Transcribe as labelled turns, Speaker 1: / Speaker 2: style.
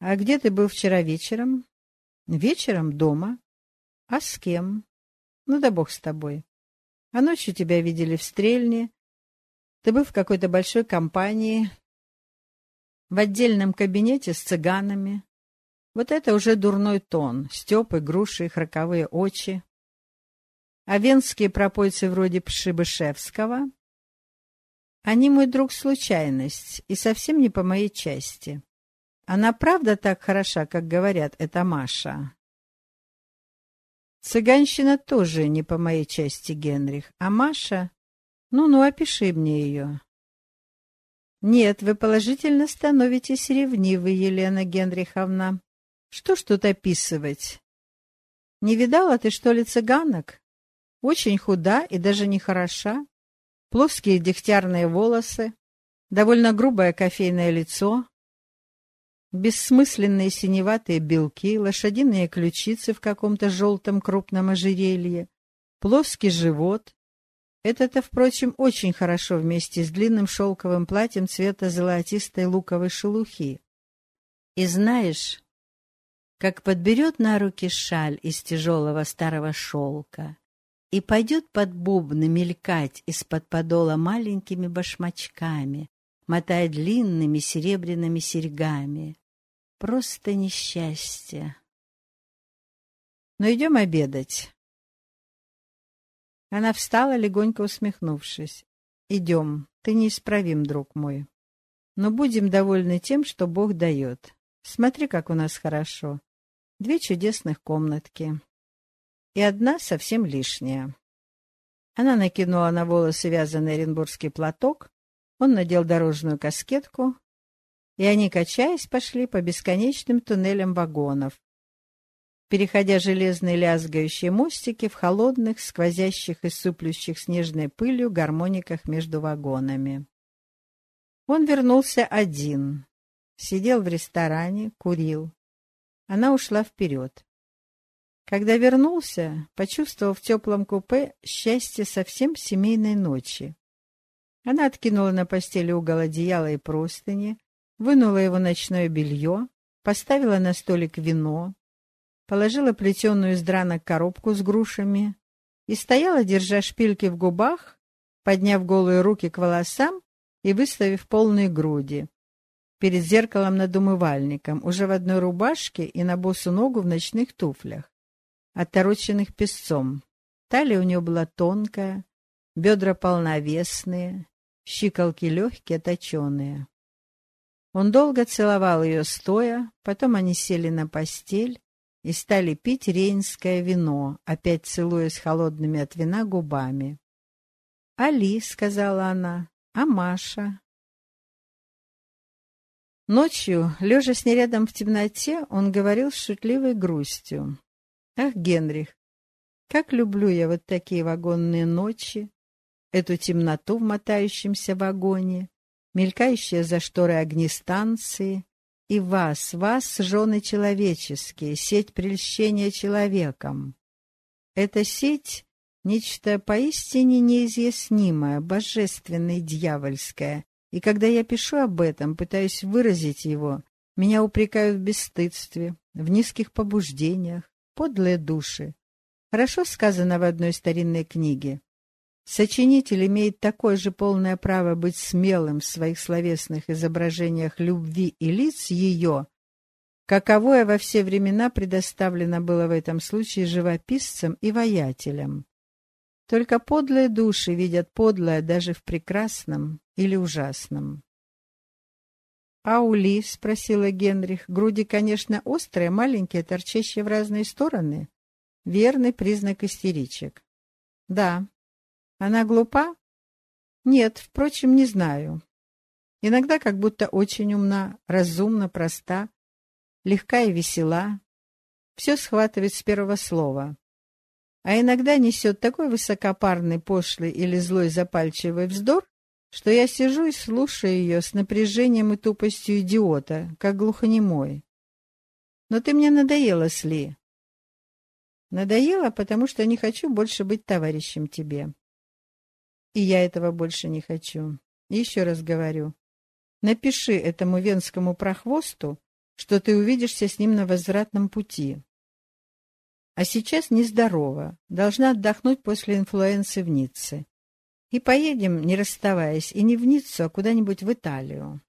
Speaker 1: А где ты был вчера вечером? Вечером дома. А с кем? Ну да бог с тобой. А ночью тебя видели в Стрельне. Ты был в какой-то большой компании, в отдельном кабинете с цыганами. Вот это уже дурной тон, степы, груши и храковые очи. А венские пропойцы вроде Пшибышевского? Они мой друг случайность и совсем не по моей части. Она правда так хороша, как говорят, это Маша? Цыганщина тоже не по моей части, Генрих. А Маша? Ну-ну, опиши мне ее. Нет, вы положительно становитесь ревнивы, Елена Генриховна. Что ж тут описывать? Не видала ты, что ли, цыганок? Очень худа и даже не хороша. Плоские дегтярные волосы, довольно грубое кофейное лицо, бессмысленные синеватые белки, лошадиные ключицы в каком-то желтом крупном ожерелье, плоский живот. Это-то, впрочем, очень хорошо вместе с длинным шелковым платьем цвета золотистой луковой шелухи. И знаешь, как подберет на руки шаль из тяжелого старого шелка и пойдет под бубны мелькать из-под подола маленькими башмачками, мотая длинными серебряными серьгами. Просто несчастье. Но идем обедать. Она встала, легонько усмехнувшись. «Идем, ты неисправим, друг мой. Но будем довольны тем, что Бог дает. Смотри, как у нас хорошо. Две чудесных комнатки. И одна совсем лишняя». Она накинула на волосы вязаный оренбургский платок, он надел дорожную каскетку, и они, качаясь, пошли по бесконечным туннелям вагонов, переходя железные лязгающие мостики в холодных, сквозящих и суплющих снежной пылью гармониках между вагонами. Он вернулся один, сидел в ресторане, курил. Она ушла вперед. Когда вернулся, почувствовал в теплом купе счастье совсем семейной ночи. Она откинула на постели угол одеяла и простыни, вынула его ночное белье, поставила на столик вино, положила плетеную из дранок коробку с грушами и стояла, держа шпильки в губах, подняв голые руки к волосам и выставив полные груди. Перед зеркалом над умывальником, уже в одной рубашке и на босу ногу в ночных туфлях, отороченных песцом. Талия у нее была тонкая, бедра полновесные, щиколки легкие, точеные. Он долго целовал ее стоя, потом они сели на постель, и стали пить рейнское вино, опять целуясь холодными от вина губами. «Али», — сказала она, — «а Маша?» Ночью, лежа с ней рядом в темноте, он говорил с шутливой грустью. «Ах, Генрих, как люблю я вот такие вагонные ночи, эту темноту в мотающемся вагоне, мелькающие за шторой огни станции, и вас, вас, жены человеческие, сеть прельщения человеком. Эта сеть — нечто поистине неизъяснимое, божественное, дьявольское, и когда я пишу об этом, пытаюсь выразить его, меня упрекают в бесстыдстве, в низких побуждениях, подлые души. Хорошо сказано в одной старинной книге. Сочинитель имеет такое же полное право быть смелым в своих словесных изображениях любви и лиц ее, каковое во все времена предоставлено было в этом случае живописцам и воятелям. Только подлые души видят подлое даже в прекрасном или ужасном. «А у Ли?» — спросила Генрих. «Груди, конечно, острые, маленькие, торчащие в разные стороны. Верный признак истеричек». «Да, она глупа? Нет, впрочем, не знаю. Иногда как будто очень умна, разумна, проста, легка и весела. Все схватывает с первого слова. А иногда несет такой высокопарный, пошлый или злой запальчивый вздор, что я сижу и слушаю ее с напряжением и тупостью идиота, как глухонемой. Но ты мне надоела, Сли. Надоела, потому что не хочу больше быть товарищем тебе. И я этого больше не хочу. Еще раз говорю. Напиши этому венскому прохвосту, что ты увидишься с ним на возвратном пути. А сейчас нездорова, должна отдохнуть после инфлюенции в Ницце. И поедем, не расставаясь, и не в Ниццу, а куда-нибудь в Италию.